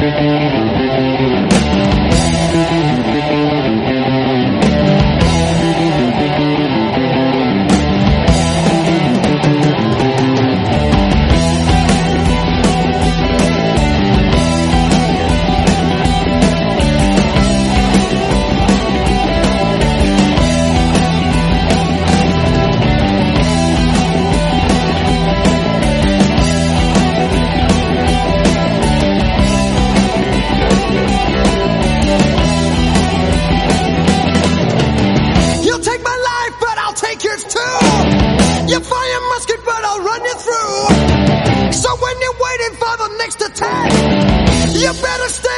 You'll you better stand,